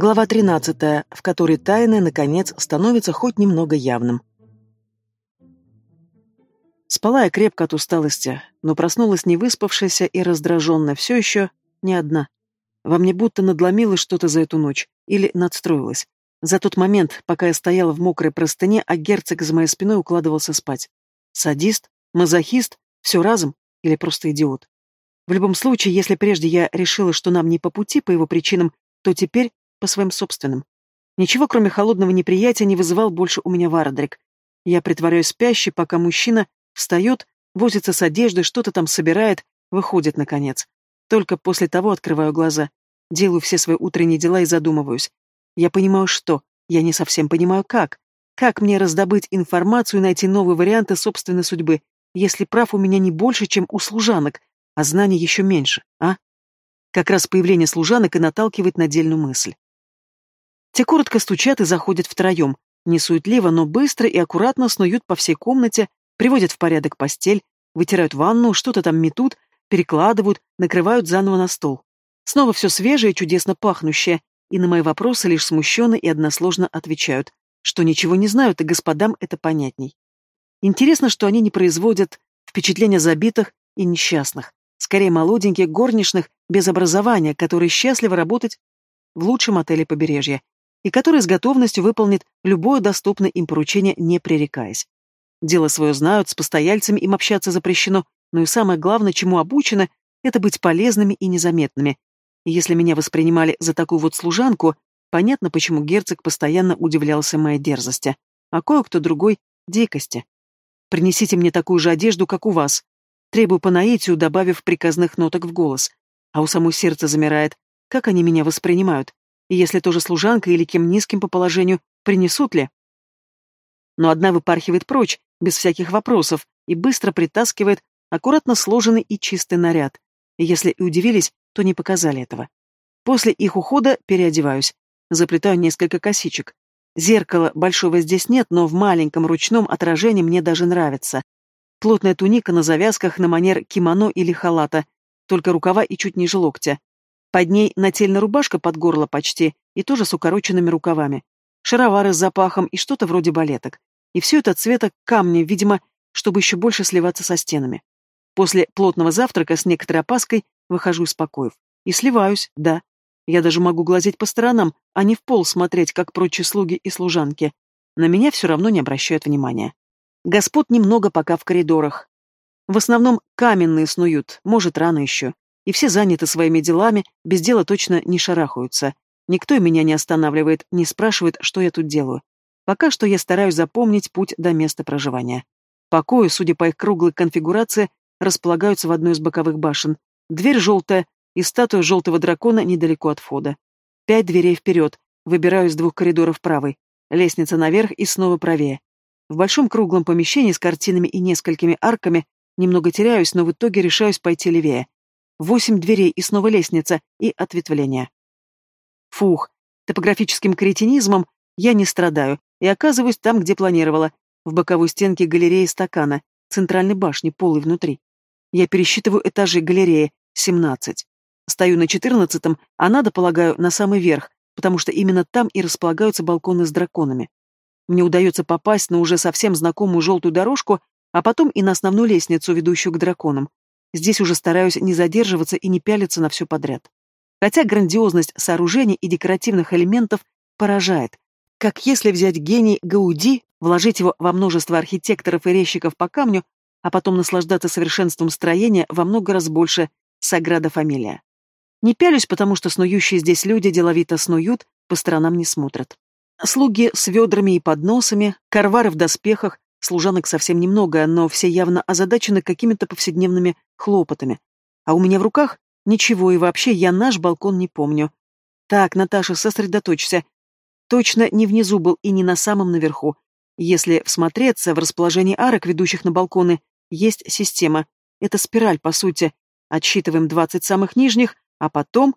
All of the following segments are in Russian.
Глава 13, в которой тайна, наконец, становится хоть немного явным. Спала я крепко от усталости, но проснулась невыспавшаяся и раздраженная, все еще не одна. Во мне будто надломилось что-то за эту ночь, или надстроилось. За тот момент, пока я стояла в мокрой простыне, а герцог за моей спиной укладывался спать. Садист? Мазохист? Все разом? Или просто идиот? В любом случае, если прежде я решила, что нам не по пути по его причинам, то теперь по своим собственным. Ничего, кроме холодного неприятия, не вызывал больше у меня Варадрик. Я притворяюсь спящей, пока мужчина встает, возится с одеждой, что-то там собирает, выходит, наконец. Только после того открываю глаза, делаю все свои утренние дела и задумываюсь. Я понимаю, что. Я не совсем понимаю, как. Как мне раздобыть информацию и найти новые варианты собственной судьбы, если прав у меня не больше, чем у служанок, а знаний еще меньше, а? Как раз появление служанок и наталкивает на дельную мысль. Те коротко стучат и заходят втроем, не суетливо, но быстро и аккуратно снуют по всей комнате, приводят в порядок постель, вытирают ванну, что-то там метут, перекладывают, накрывают заново на стол. Снова все свежее и чудесно пахнущее, и на мои вопросы лишь смущенно и односложно отвечают, что ничего не знают, и господам это понятней. Интересно, что они не производят впечатления забитых и несчастных, скорее молоденьких горничных без образования, которые счастливы работать в лучшем отеле побережья, и которые с готовностью выполнят любое доступное им поручение, не пререкаясь. Дело свое знают, с постояльцами им общаться запрещено, но и самое главное, чему обучены, это быть полезными и незаметными, если меня воспринимали за такую вот служанку, понятно, почему герцог постоянно удивлялся моей дерзости, а кое-кто другой — дикости. «Принесите мне такую же одежду, как у вас», требую по наитию, добавив приказных ноток в голос. А у самой сердце замирает. Как они меня воспринимают? И если тоже служанка или кем низким по положению, принесут ли? Но одна выпархивает прочь, без всяких вопросов, и быстро притаскивает аккуратно сложенный и чистый наряд. И если и удивились, то не показали этого. После их ухода переодеваюсь, заплетаю несколько косичек. Зеркала большого здесь нет, но в маленьком ручном отражении мне даже нравится. Плотная туника на завязках на манер кимоно или халата, только рукава и чуть ниже локтя. Под ней нательная рубашка под горло почти, и тоже с укороченными рукавами. Шаровары с запахом и что-то вроде балеток. И все это цвета камня, видимо, чтобы еще больше сливаться со стенами. После плотного завтрака с некоторой опаской Выхожу из покоев. И сливаюсь, да. Я даже могу глазеть по сторонам, а не в пол смотреть, как прочие слуги и служанки. На меня все равно не обращают внимания. Господ немного пока в коридорах. В основном каменные снуют, может, рано еще. И все заняты своими делами, без дела точно не шарахаются. Никто меня не останавливает, не спрашивает, что я тут делаю. Пока что я стараюсь запомнить путь до места проживания. Покои, судя по их круглой конфигурации, располагаются в одной из боковых башен, Дверь желтая, и статуя желтого дракона недалеко от входа. Пять дверей вперед, выбираю из двух коридоров правый. Лестница наверх и снова правее. В большом круглом помещении с картинами и несколькими арками немного теряюсь, но в итоге решаюсь пойти левее. Восемь дверей и снова лестница, и ответвление. Фух, топографическим кретинизмом я не страдаю и оказываюсь там, где планировала, в боковой стенке галереи стакана, центральной башни, полой внутри. Я пересчитываю этажи галереи, семнадцать. Стою на четырнадцатом, а надо, полагаю, на самый верх, потому что именно там и располагаются балконы с драконами. Мне удается попасть на уже совсем знакомую желтую дорожку, а потом и на основную лестницу, ведущую к драконам. Здесь уже стараюсь не задерживаться и не пялиться на все подряд. Хотя грандиозность сооружений и декоративных элементов поражает. Как если взять гений Гауди, вложить его во множество архитекторов и резчиков по камню, а потом наслаждаться совершенством строения во много раз больше Саграда Фамилия. Не пялюсь, потому что снующие здесь люди деловито снуют, по сторонам не смотрят. Слуги с ведрами и подносами, карвары в доспехах, служанок совсем немного, но все явно озадачены какими-то повседневными хлопотами. А у меня в руках ничего, и вообще я наш балкон не помню. Так, Наташа, сосредоточься. Точно не внизу был и не на самом наверху. Если всмотреться в расположение арок, ведущих на балконы, есть система. Это спираль, по сути. Отсчитываем двадцать самых нижних, а потом...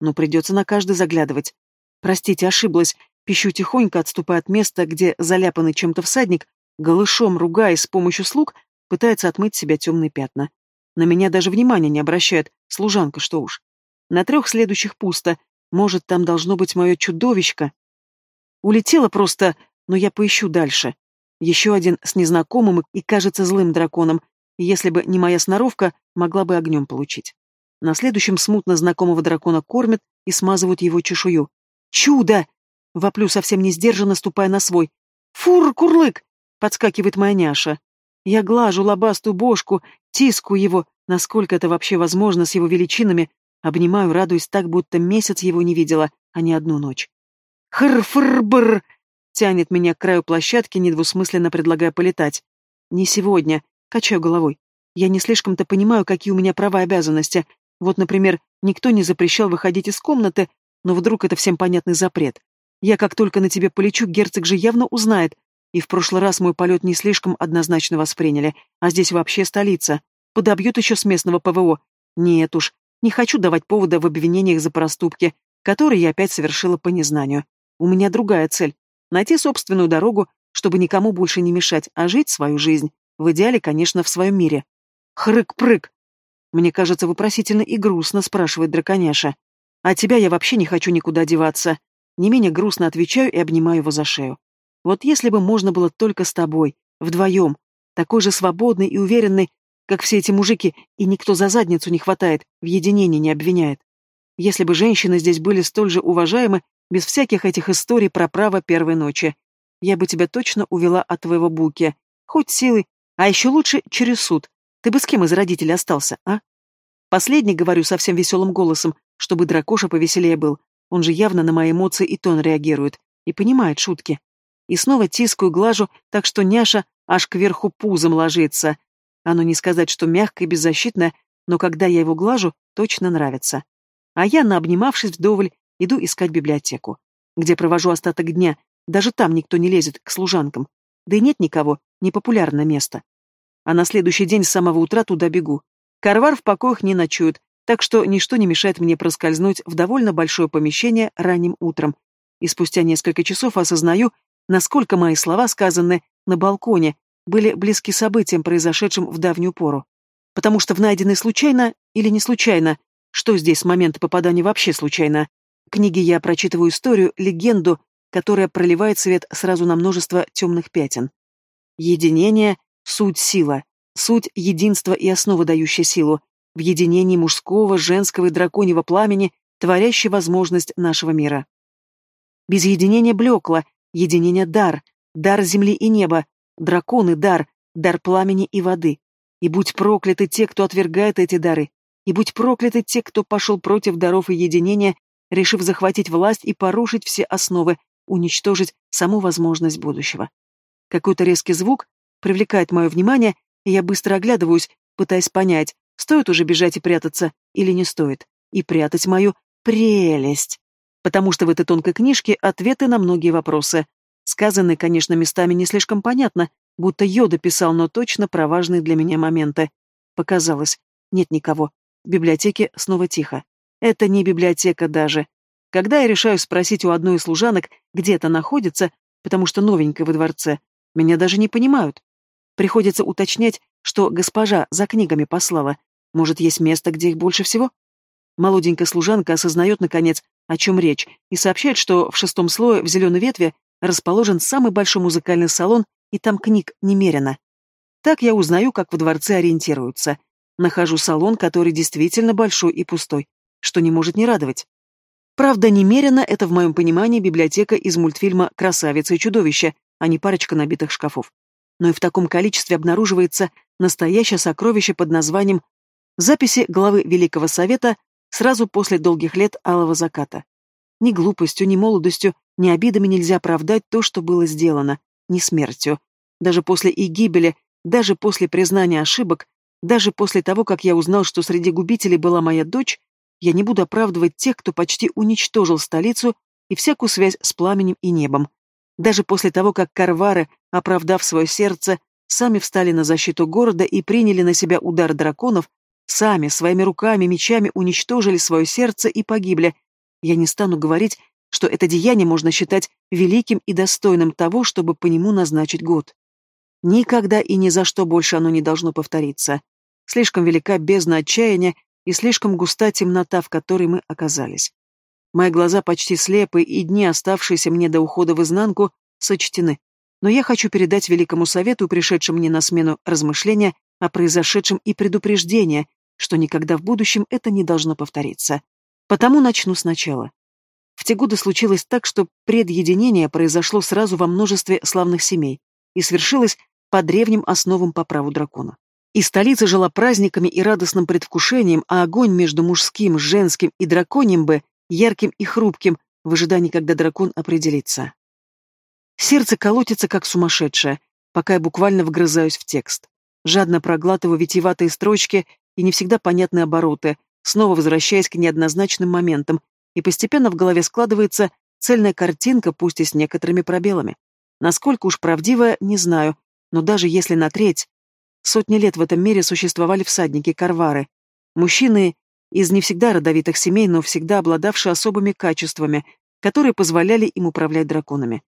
Ну, придется на каждый заглядывать. Простите, ошиблась. Пищу тихонько, отступая от места, где заляпанный чем-то всадник, голышом ругаясь с помощью слуг, пытается отмыть себя темные пятна. На меня даже внимания не обращает, служанка, что уж. На трех следующих пусто. Может, там должно быть мое чудовищко? Улетело просто, но я поищу дальше. Еще один с незнакомым и, кажется, злым драконом. Если бы не моя сноровка, могла бы огнем получить. На следующем смутно знакомого дракона кормят и смазывают его чешую. «Чудо!» — воплю совсем не сдержанно, ступая на свой. «Фур, курлык!» — подскакивает моя няша. Я глажу лобастую бошку, тискаю его, насколько это вообще возможно с его величинами, обнимаю, радуясь так, будто месяц его не видела, а не одну ночь. «Хр-фр-бр!» — тянет меня к краю площадки, недвусмысленно предлагая полетать. «Не сегодня», — качаю головой. «Я не слишком-то понимаю, какие у меня права и обязанности. Вот, например, никто не запрещал выходить из комнаты, но вдруг это всем понятный запрет. Я как только на тебе полечу, герцог же явно узнает, и в прошлый раз мой полет не слишком однозначно восприняли, а здесь вообще столица. Подобьют еще с местного ПВО. Нет уж, не хочу давать повода в обвинениях за проступки, которые я опять совершила по незнанию. У меня другая цель — найти собственную дорогу, чтобы никому больше не мешать, а жить свою жизнь. В идеале, конечно, в своем мире. Хрык-прык. Мне кажется, вопросительно и грустно, спрашивает драконяша. А тебя я вообще не хочу никуда деваться. Не менее грустно отвечаю и обнимаю его за шею. Вот если бы можно было только с тобой, вдвоем, такой же свободный и уверенный, как все эти мужики, и никто за задницу не хватает, в единении не обвиняет. Если бы женщины здесь были столь же уважаемы, без всяких этих историй про право первой ночи, я бы тебя точно увела от твоего буки, хоть силой, а еще лучше через суд. Ты бы с кем из родителей остался, а? Последний говорю совсем веселым голосом, чтобы дракоша повеселее был. Он же явно на мои эмоции и тон реагирует. И понимает шутки. И снова тискаю, глажу, так что няша аж кверху пузом ложится. Оно не сказать, что мягкое и беззащитное, но когда я его глажу, точно нравится. А я, наобнимавшись вдоволь, иду искать библиотеку, где провожу остаток дня. Даже там никто не лезет к служанкам. Да и нет никого, непопулярное место. А на следующий день с самого утра туда бегу. Карвар в покоях не ночует, так что ничто не мешает мне проскользнуть в довольно большое помещение ранним утром. И спустя несколько часов осознаю, насколько мои слова, сказанные на балконе, были близки событиям, произошедшим в давнюю пору. Потому что в найденной случайно или не случайно, что здесь с момента попадания вообще случайно, книге я прочитываю историю, легенду, которая проливает свет сразу на множество темных пятен. Единение — суть сила, суть единства и основа, дающая силу, в единении мужского, женского и драконьего пламени, творящей возможность нашего мира. Без единения блекло, Единение — дар, дар земли и неба, драконы — дар, дар пламени и воды. И будь прокляты те, кто отвергает эти дары, и будь прокляты те, кто пошел против даров и единения, решив захватить власть и порушить все основы, уничтожить саму возможность будущего. Какой-то резкий звук привлекает мое внимание, и я быстро оглядываюсь, пытаясь понять, стоит уже бежать и прятаться или не стоит, и прятать мою прелесть потому что в этой тонкой книжке ответы на многие вопросы. Сказанные, конечно, местами не слишком понятно, будто Йода писал, но точно про важные для меня моменты. Показалось, нет никого. В библиотеке снова тихо. Это не библиотека даже. Когда я решаю спросить у одной из служанок, где это находится, потому что новенькая во дворце, меня даже не понимают. Приходится уточнять, что госпожа за книгами послала. Может, есть место, где их больше всего? Молоденькая служанка осознает, наконец, о чем речь, и сообщает, что в шестом слое в зеленой ветви расположен самый большой музыкальный салон, и там книг немерено. Так я узнаю, как во дворце ориентируются. Нахожу салон, который действительно большой и пустой, что не может не радовать. Правда, немерено это в моем понимании библиотека из мультфильма «Красавица и чудовище», а не парочка набитых шкафов. Но и в таком количестве обнаруживается настоящее сокровище под названием «Записи главы Великого Совета сразу после долгих лет алого заката. Ни глупостью, ни молодостью, ни обидами нельзя оправдать то, что было сделано, ни смертью. Даже после и гибели, даже после признания ошибок, даже после того, как я узнал, что среди губителей была моя дочь, я не буду оправдывать тех, кто почти уничтожил столицу и всякую связь с пламенем и небом. Даже после того, как карвары, оправдав свое сердце, сами встали на защиту города и приняли на себя удар драконов, Сами, своими руками, мечами уничтожили свое сердце и погибли. Я не стану говорить, что это деяние можно считать великим и достойным того, чтобы по нему назначить год. Никогда и ни за что больше оно не должно повториться. Слишком велика бездна отчаяния, и слишком густа темнота, в которой мы оказались. Мои глаза почти слепы, и дни, оставшиеся мне до ухода в изнанку, сочтены. Но я хочу передать Великому Совету, пришедшим мне на смену размышления о произошедшем и предупреждение, что никогда в будущем это не должно повториться. Потому начну сначала. В те годы случилось так, что предъединение произошло сразу во множестве славных семей и свершилось по древним основам по праву дракона. И столица жила праздниками и радостным предвкушением, а огонь между мужским, женским и драконьим бы ярким и хрупким, в ожидании, когда дракон определится. Сердце колотится, как сумасшедшее, пока я буквально вгрызаюсь в текст. Жадно проглатываю витиеватые строчки и не всегда понятные обороты, снова возвращаясь к неоднозначным моментам, и постепенно в голове складывается цельная картинка, пусть и с некоторыми пробелами. Насколько уж правдивая, не знаю, но даже если на треть... Сотни лет в этом мире существовали всадники-карвары. Мужчины из не всегда родовитых семей, но всегда обладавшие особыми качествами, которые позволяли им управлять драконами.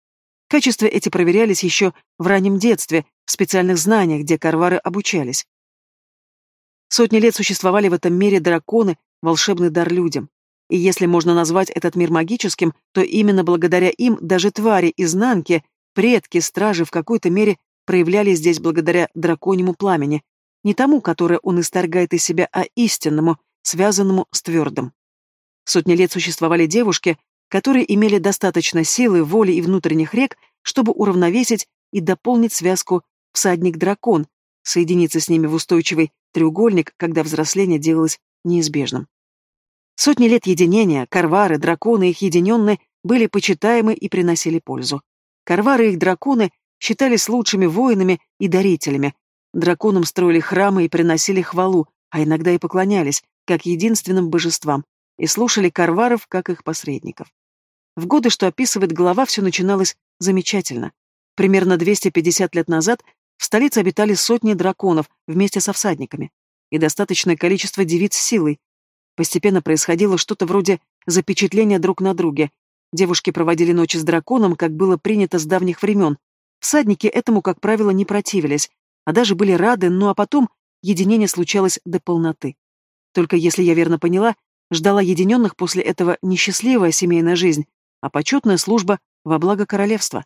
Качества эти проверялись еще в раннем детстве, в специальных знаниях, где карвары обучались. Сотни лет существовали в этом мире драконы, волшебный дар людям. И если можно назвать этот мир магическим, то именно благодаря им даже твари изнанки, предки, стражи в какой-то мере проявлялись здесь благодаря драконьему пламени, не тому, которое он исторгает из себя, а истинному, связанному с твердым. Сотни лет существовали девушки, которые имели достаточно силы, воли и внутренних рек, чтобы уравновесить и дополнить связку всадник-дракон, соединиться с ними в устойчивый треугольник, когда взросление делалось неизбежным. Сотни лет единения, карвары, драконы и их единенные были почитаемы и приносили пользу. Карвары и их драконы считались лучшими воинами и дарителями. Драконам строили храмы и приносили хвалу, а иногда и поклонялись, как единственным божествам, и слушали карваров, как их посредников. В годы, что описывает глава, все начиналось замечательно. Примерно 250 лет назад в столице обитали сотни драконов вместе со всадниками и достаточное количество девиц с силой, Постепенно происходило что-то вроде запечатления друг на друге. Девушки проводили ночи с драконом, как было принято с давних времен. Всадники этому, как правило, не противились, а даже были рады, ну а потом единение случалось до полноты. Только если я верно поняла, ждала единенных после этого несчастливая семейная жизнь, а почетная служба во благо королевства.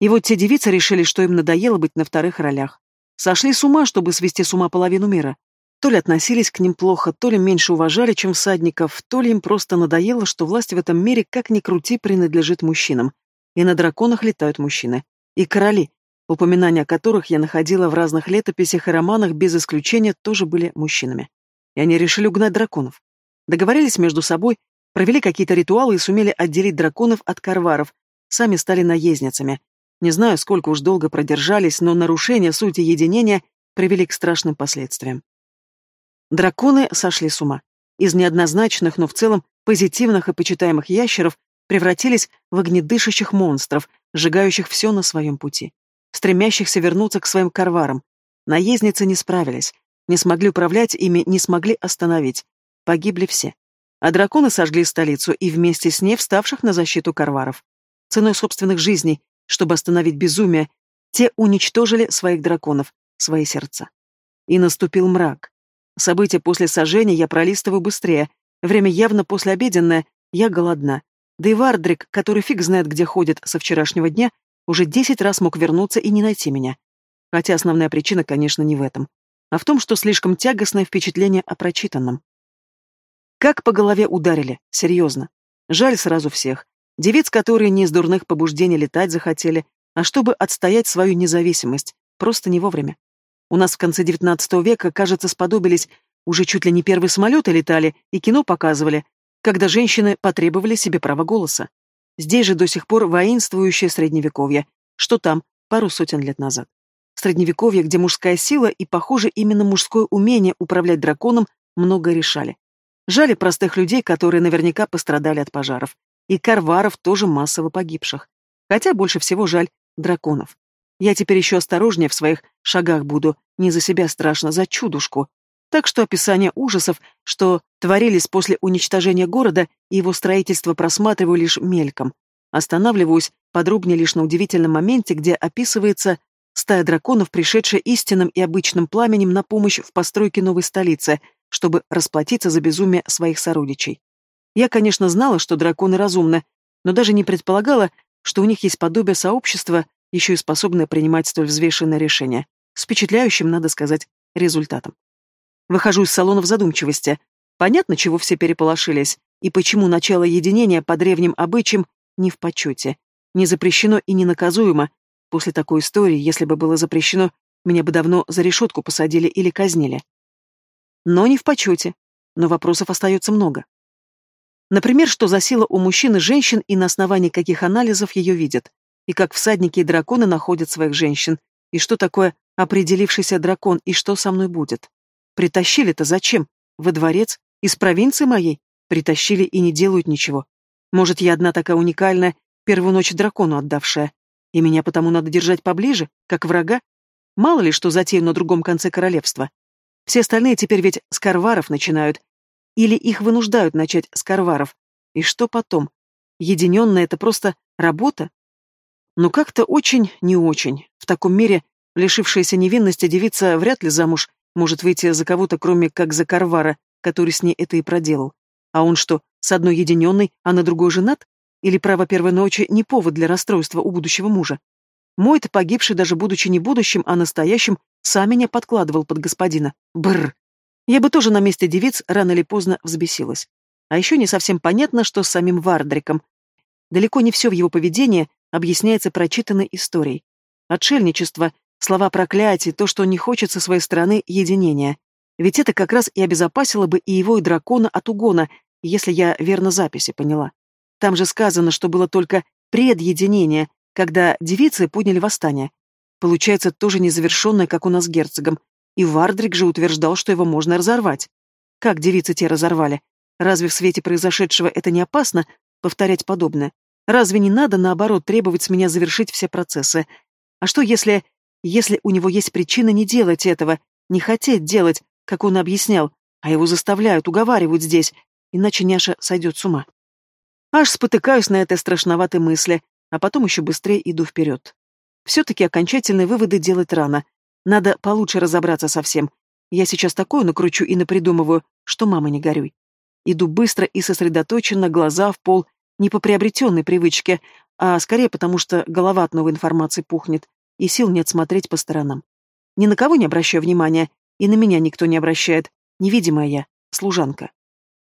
И вот те девицы решили, что им надоело быть на вторых ролях. Сошли с ума, чтобы свести с ума половину мира. То ли относились к ним плохо, то ли меньше уважали, чем всадников, то ли им просто надоело, что власть в этом мире, как ни крути, принадлежит мужчинам. И на драконах летают мужчины. И короли, упоминания о которых я находила в разных летописях и романах, без исключения, тоже были мужчинами. И они решили угнать драконов. Договорились между собой, провели какие-то ритуалы и сумели отделить драконов от карваров, сами стали наездницами. Не знаю, сколько уж долго продержались, но нарушение сути единения привели к страшным последствиям. Драконы сошли с ума. Из неоднозначных, но в целом позитивных и почитаемых ящеров превратились в огнедышащих монстров, сжигающих все на своем пути, стремящихся вернуться к своим карварам. Наездницы не справились, не смогли управлять ими, не смогли остановить. Погибли все. А драконы сожгли столицу и вместе с ней вставших на защиту карваров. Ценой собственных жизней, чтобы остановить безумие, те уничтожили своих драконов, свои сердца. И наступил мрак. События после сожжения я пролистываю быстрее. Время явно послеобеденное, я голодна. Да и Вардрик, который фиг знает, где ходит со вчерашнего дня, уже десять раз мог вернуться и не найти меня. Хотя основная причина, конечно, не в этом, а в том, что слишком тягостное впечатление о прочитанном. Как по голове ударили, серьезно. Жаль сразу всех. Девиц, которые не из дурных побуждений летать захотели, а чтобы отстоять свою независимость, просто не вовремя. У нас в конце XIX века, кажется, сподобились, уже чуть ли не первые самолеты летали и кино показывали, когда женщины потребовали себе права голоса. Здесь же до сих пор воинствующее средневековье, что там, пару сотен лет назад. Средневековье, где мужская сила и, похоже, именно мужское умение управлять драконом много решали. Жали простых людей, которые наверняка пострадали от пожаров. И карваров тоже массово погибших. Хотя больше всего жаль драконов. Я теперь еще осторожнее в своих шагах буду, не за себя страшно, за чудушку. Так что описание ужасов, что творились после уничтожения города и его строительства просматриваю лишь мельком. Останавливаюсь подробнее лишь на удивительном моменте, где описывается стая драконов, пришедшая истинным и обычным пламенем на помощь в постройке новой столицы, чтобы расплатиться за безумие своих сородичей. Я, конечно, знала, что драконы разумны, но даже не предполагала, что у них есть подобие сообщества, еще и способное принимать столь взвешенное решение, с впечатляющим, надо сказать, результатом. Выхожу из салона в задумчивости. Понятно, чего все переполошились, и почему начало единения по древним обычаям не в почете, не запрещено и не наказуемо. После такой истории, если бы было запрещено, меня бы давно за решетку посадили или казнили. Но не в почете. Но вопросов остается много. Например, что за сила у мужчин и женщин и на основании каких анализов ее видят, и как всадники и драконы находят своих женщин, и что такое определившийся дракон, и что со мной будет. Притащили-то зачем? Во дворец? Из провинции моей? Притащили и не делают ничего. Может, я одна такая уникальная, первую ночь дракону отдавшая, и меня потому надо держать поближе, как врага? Мало ли, что затею на другом конце королевства. Все остальные теперь ведь с карваров начинают. Или их вынуждают начать с карваров. И что потом? Единенная — это просто работа? Ну как-то очень не очень. В таком мире лишившаяся невинности девица вряд ли замуж может выйти за кого-то, кроме как за карвара, который с ней это и проделал. А он что, с одной единенной, а на другой женат? Или право первой ночи не повод для расстройства у будущего мужа? Мой-то погибший, даже будучи не будущим, а настоящим, сам меня подкладывал под господина. Бррр. Я бы тоже на месте девиц рано или поздно взбесилась. А еще не совсем понятно, что с самим Вардриком. Далеко не все в его поведении объясняется прочитанной историей. Отшельничество, слова проклятий, то, что не хочет со своей стороны единения. Ведь это как раз и обезопасило бы и его, и дракона от угона, если я верно записи поняла. Там же сказано, что было только предъединение, когда девицы подняли восстание. Получается, тоже незавершенное, как у нас с герцогом. И Вардрик же утверждал, что его можно разорвать. Как девицы те разорвали? Разве в свете произошедшего это не опасно повторять подобное? Разве не надо, наоборот, требовать с меня завершить все процессы? А что, если... Если у него есть причина не делать этого, не хотеть делать, как он объяснял, а его заставляют, уговаривают здесь, иначе няша сойдет с ума. Аж спотыкаюсь на этой страшноватой мысли, а потом еще быстрее иду вперед. Все-таки окончательные выводы делать рано. Надо получше разобраться со всем. Я сейчас такое накручу и напридумываю, что мама не горюй. Иду быстро и сосредоточенно, глаза в пол, не по приобретенной привычке, а скорее потому, что голова от новой информации пухнет, и сил нет смотреть по сторонам. Ни на кого не обращаю внимания, и на меня никто не обращает, невидимая я, служанка.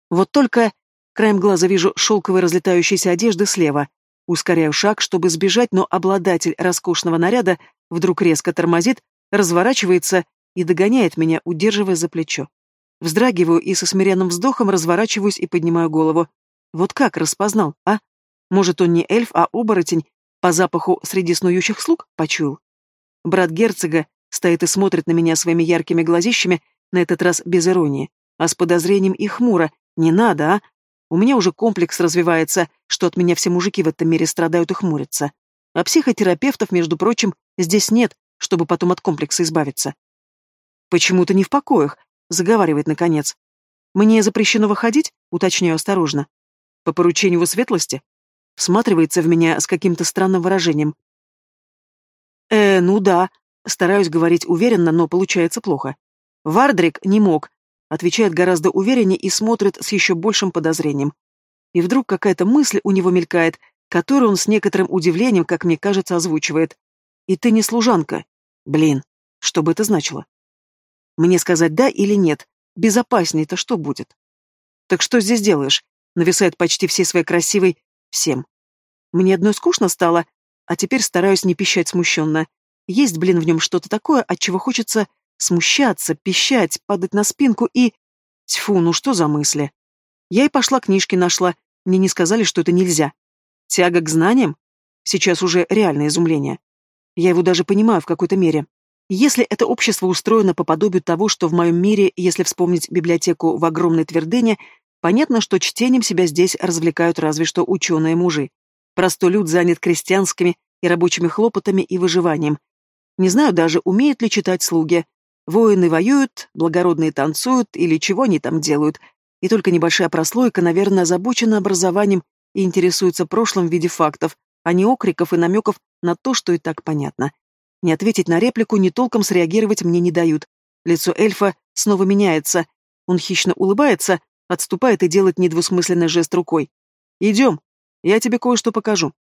Вот только Краем глаза вижу шелковые разлетающиеся одежды слева. Ускоряю шаг, чтобы сбежать, но обладатель роскошного наряда вдруг резко тормозит, разворачивается и догоняет меня, удерживая за плечо. Вздрагиваю и со смиренным вздохом разворачиваюсь и поднимаю голову. Вот как распознал, а? Может, он не эльф, а оборотень, по запаху среди снующих слуг почуял? Брат герцога стоит и смотрит на меня своими яркими глазищами, на этот раз без иронии, а с подозрением и хмуро. Не надо, а? У меня уже комплекс развивается, что от меня все мужики в этом мире страдают и хмурятся. А психотерапевтов, между прочим, здесь нет, чтобы потом от комплекса избавиться. «Почему ты не в покоях?» — заговаривает наконец. «Мне запрещено выходить?» — уточняю осторожно. «По поручению его светлости?» Всматривается в меня с каким-то странным выражением. «Э, ну да», — стараюсь говорить уверенно, но получается плохо. Вардрик не мог, Отвечает гораздо увереннее и смотрит с еще большим подозрением. И вдруг какая-то мысль у него мелькает, которую он с некоторым удивлением, как мне кажется, озвучивает. «И ты не служанка». Блин, что бы это значило? Мне сказать «да» или «нет»? Безопаснее-то что будет? Так что здесь делаешь? Нависает почти всей своей красивой всем. Мне одной скучно стало, а теперь стараюсь не пищать смущенно. Есть, блин, в нем что-то такое, от чего хочется Смущаться, пищать, падать на спинку и... Тьфу, ну что за мысли? Я и пошла книжки нашла, мне не сказали, что это нельзя. Тяга к знаниям? Сейчас уже реальное изумление. Я его даже понимаю в какой-то мере. Если это общество устроено по подобию того, что в моем мире, если вспомнить библиотеку в огромной твердыне, понятно, что чтением себя здесь развлекают разве что ученые-мужи. Простой люд занят крестьянскими и рабочими хлопотами и выживанием. Не знаю даже, умеют ли читать слуги, Воины воюют, благородные танцуют или чего они там делают, и только небольшая прослойка, наверное, озабочена образованием и интересуется прошлым в виде фактов, а не окриков и намеков на то, что и так понятно. Не ответить на реплику, не толком среагировать мне не дают. Лицо эльфа снова меняется, Он хищно улыбается, отступает и делает недвусмысленный жест рукой. «Идем, я тебе кое-что покажу».